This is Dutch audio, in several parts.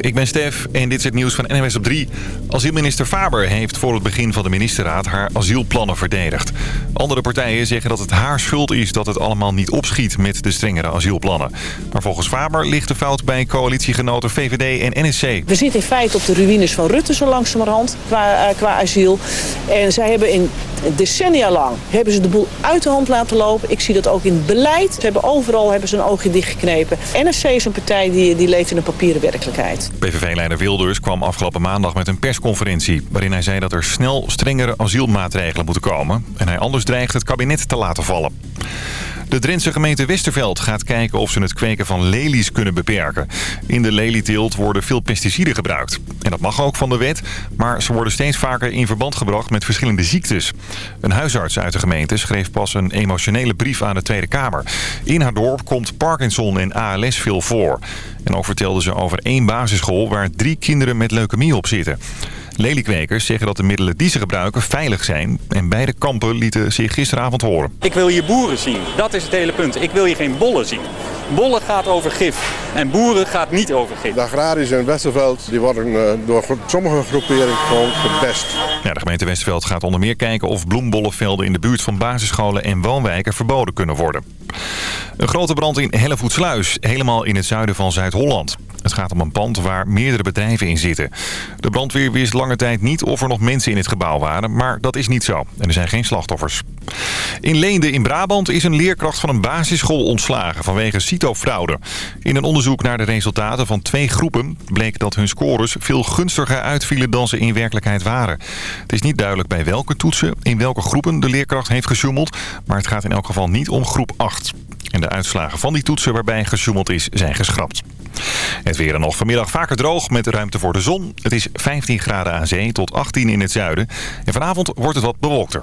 Ik ben Stef en dit is het nieuws van NMS op 3. Asielminister Faber heeft voor het begin van de ministerraad haar asielplannen verdedigd. Andere partijen zeggen dat het haar schuld is dat het allemaal niet opschiet met de strengere asielplannen. Maar volgens Faber ligt de fout bij coalitiegenoten VVD en NSC. We zitten in feite op de ruïnes van Rutte zo langzamerhand qua, uh, qua asiel. En zij hebben in decennia lang hebben ze de boel uit de hand laten lopen. Ik zie dat ook in het beleid. Ze hebben overal hebben ze een oogje dichtgeknepen. NSC is een partij die, die leeft in een papieren werkelijkheid. PVV-leider Wilders kwam afgelopen maandag met een persconferentie... waarin hij zei dat er snel strengere asielmaatregelen moeten komen... en hij anders dreigt het kabinet te laten vallen. De Drentse gemeente Westerveld gaat kijken of ze het kweken van lelies kunnen beperken. In de lelieteelt worden veel pesticiden gebruikt. En dat mag ook van de wet, maar ze worden steeds vaker in verband gebracht met verschillende ziektes. Een huisarts uit de gemeente schreef pas een emotionele brief aan de Tweede Kamer. In haar dorp komt Parkinson en ALS veel voor. En ook vertelde ze over één basisschool waar drie kinderen met leukemie op zitten. Leliekwekers zeggen dat de middelen die ze gebruiken veilig zijn. En beide kampen lieten zich gisteravond horen. Ik wil je boeren zien. Dat is het hele punt. Ik wil je geen bollen zien. Bollen gaat over gif. En boeren gaat niet over gif. De agrariërs in Westerveld die worden door sommige groeperingen gewoon gepest. Ja, de gemeente Westerveld gaat onder meer kijken of bloembollenvelden in de buurt van basisscholen en woonwijken verboden kunnen worden. Een grote brand in Hellevoetsluis, helemaal in het zuiden van Zuid-Holland. Het gaat om een pand waar meerdere bedrijven in zitten. De brandweer wist lange tijd niet of er nog mensen in het gebouw waren, maar dat is niet zo. En er zijn geen slachtoffers. In Leende in Brabant is een leerkracht van een basisschool ontslagen vanwege CITO-fraude. In een onderzoek naar de resultaten van twee groepen bleek dat hun scores veel gunstiger uitvielen dan ze in werkelijkheid waren. Het is niet duidelijk bij welke toetsen in welke groepen de leerkracht heeft gesjoemeld, maar het gaat in elk geval niet om groep 8. En de uitslagen van die toetsen waarbij gesjoemeld is, zijn geschrapt. Het weer en nog vanmiddag vaker droog met ruimte voor de zon. Het is 15 graden aan zee tot 18 in het zuiden. En vanavond wordt het wat bewolkter.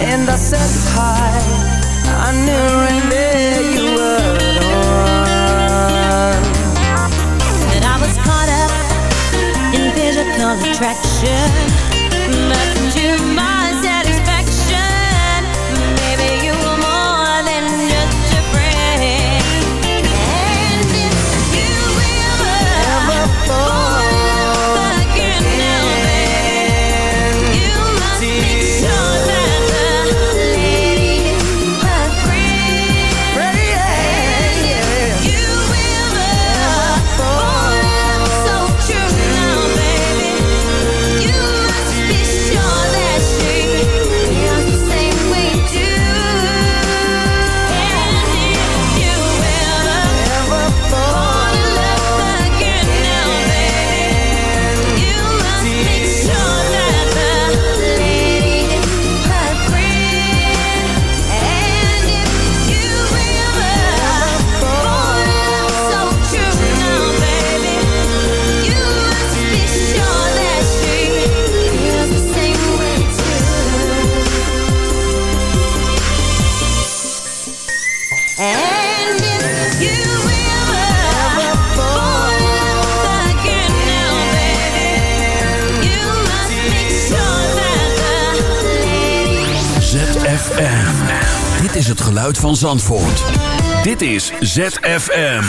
And I said hi. I knew right there you were the one. That I was caught up in physical attraction. Is het geluid van Zandvoort. Dit is ZFM.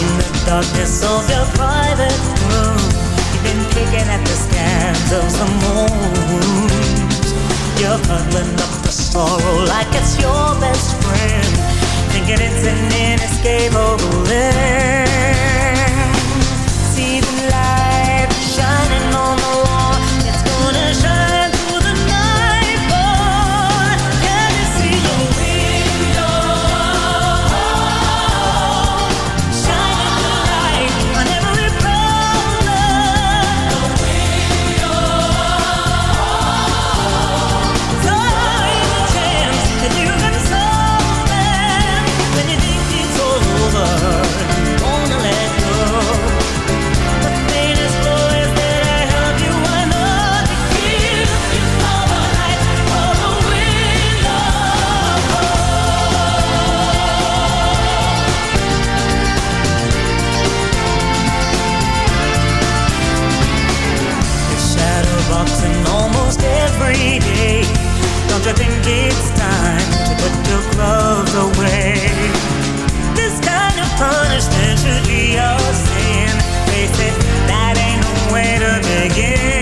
In the darkness of your private room, you've been picking at the scans of some wounds. You're huddling up the sorrow like it's your best friend, thinking it's an inescapable end. It's time to put your gloves away? This kind of punishment should be your sin. Face it, that ain't no way to begin.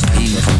was een van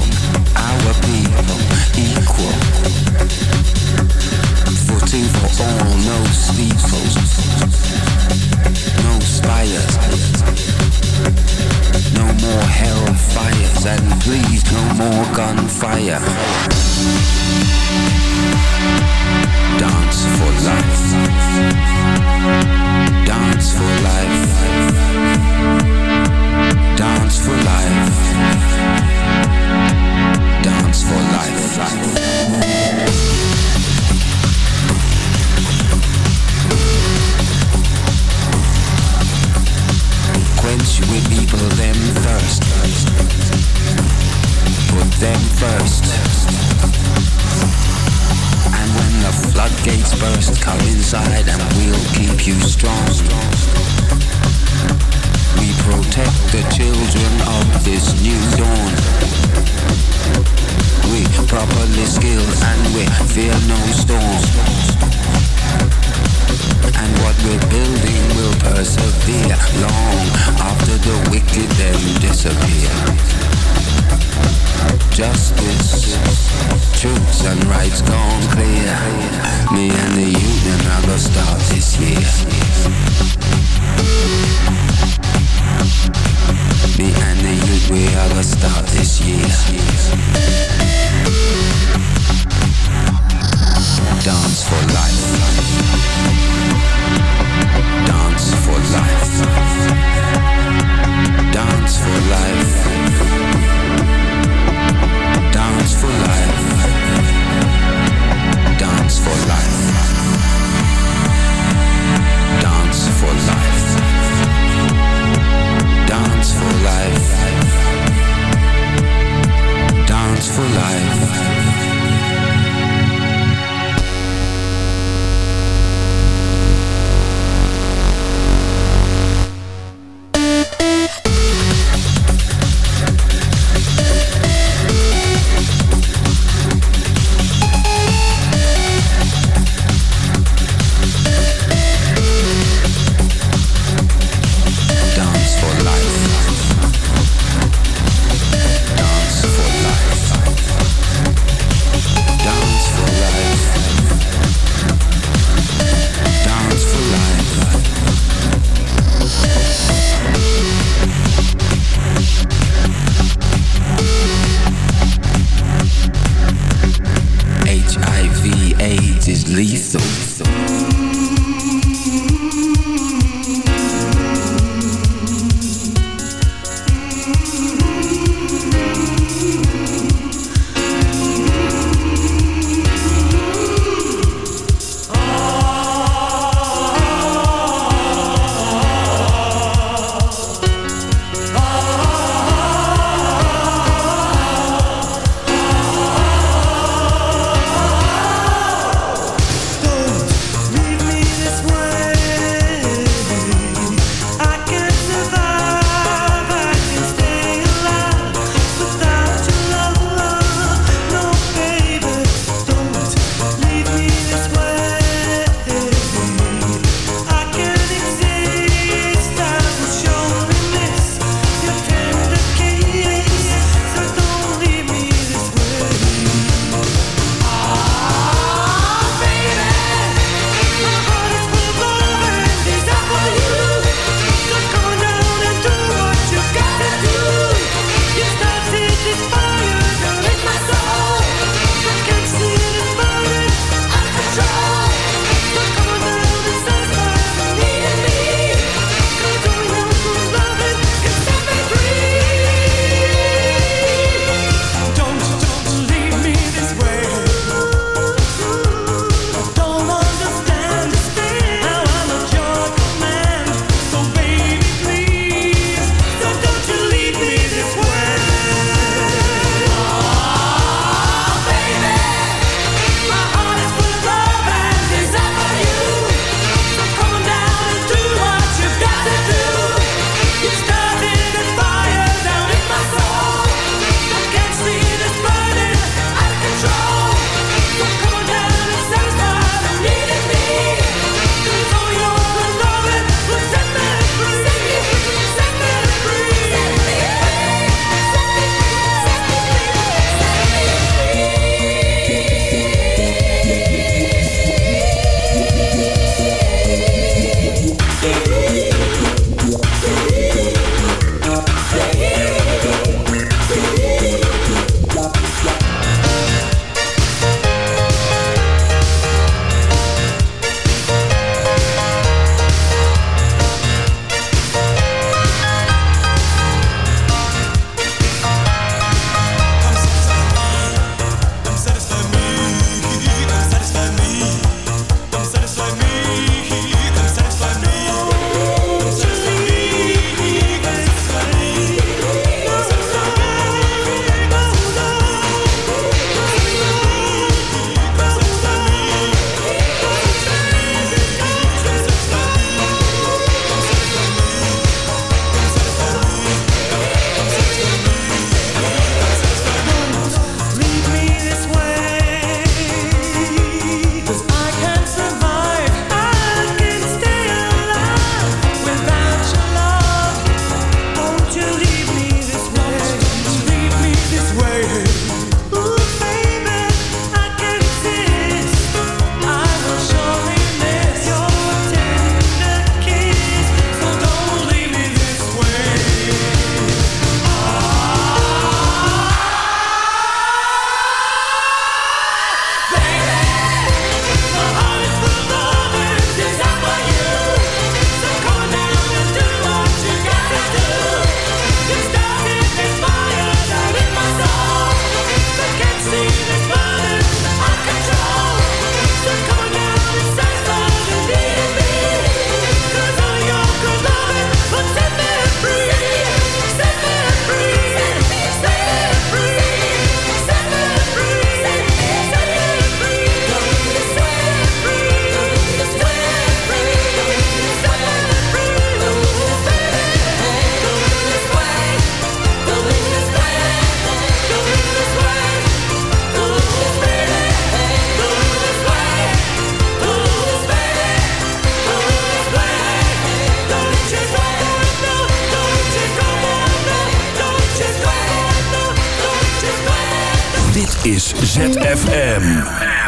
is ZFM.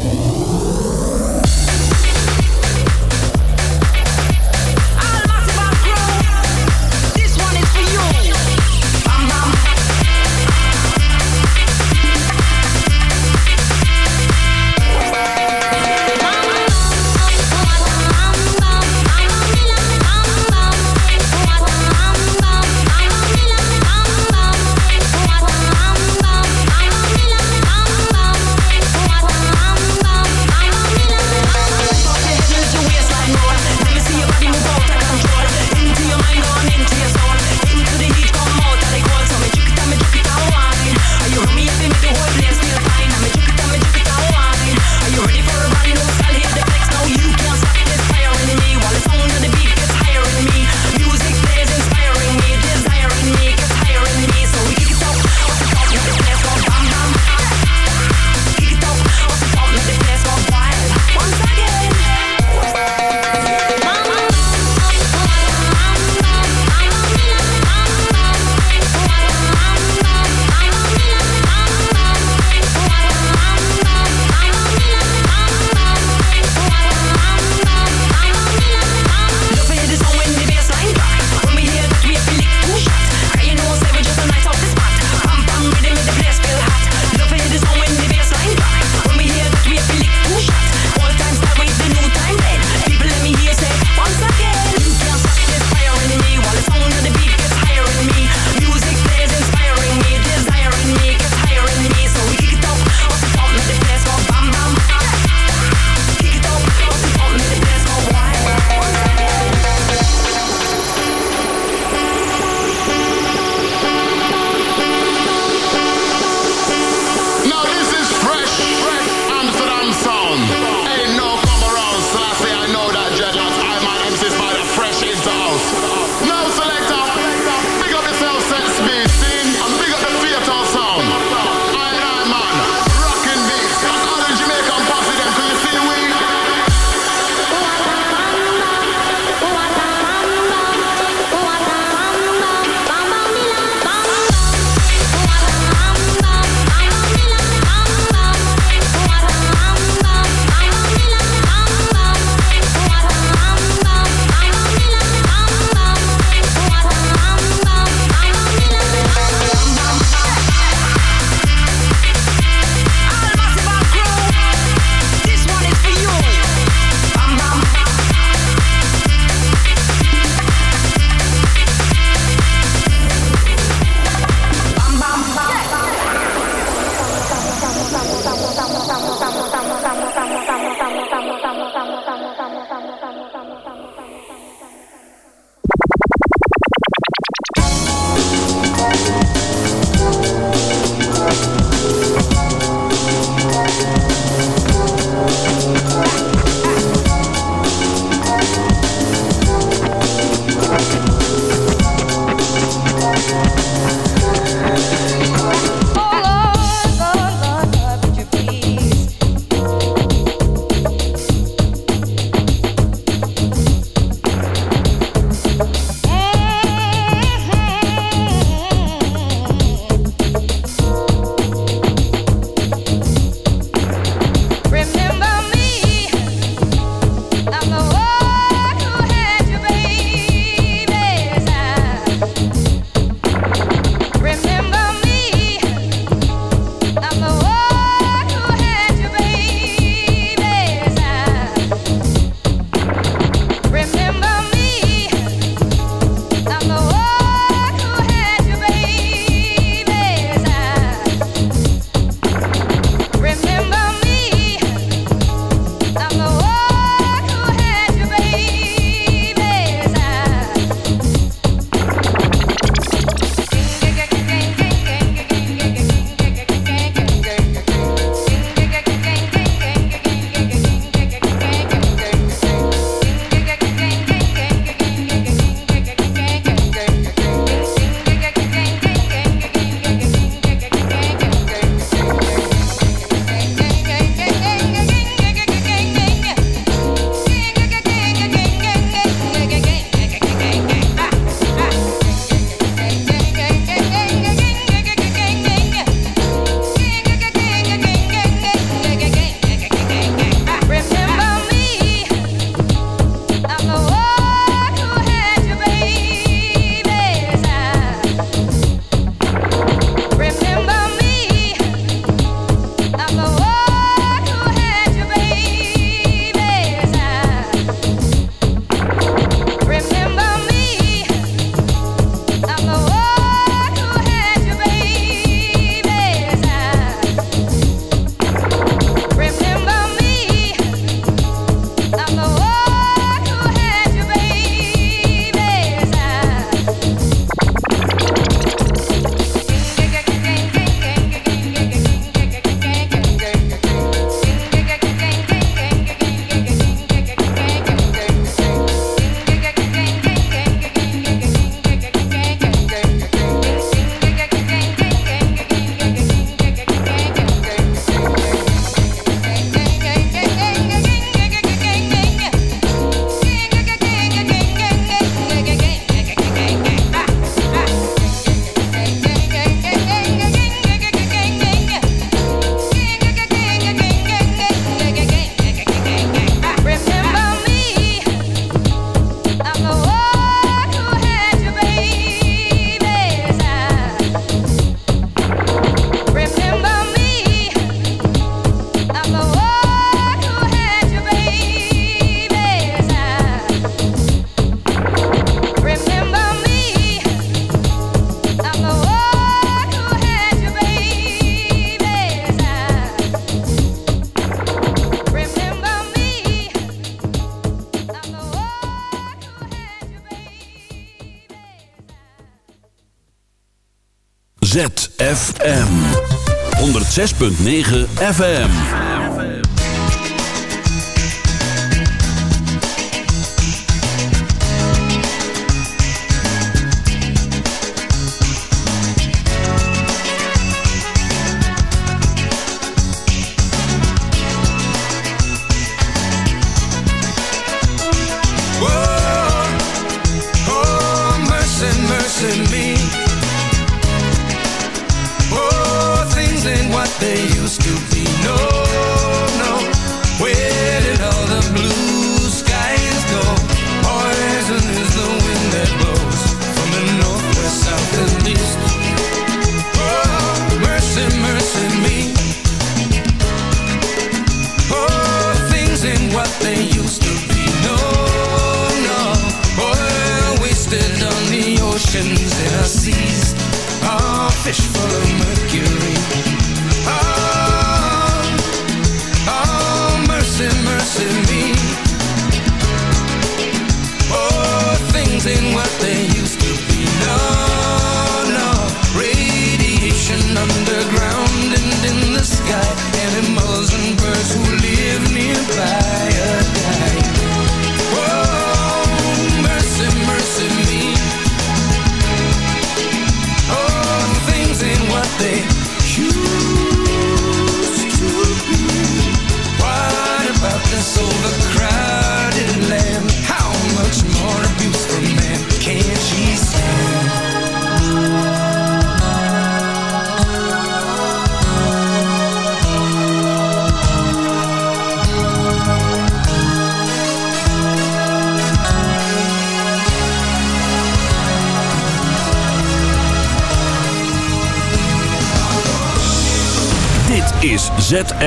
6.9 FM. used to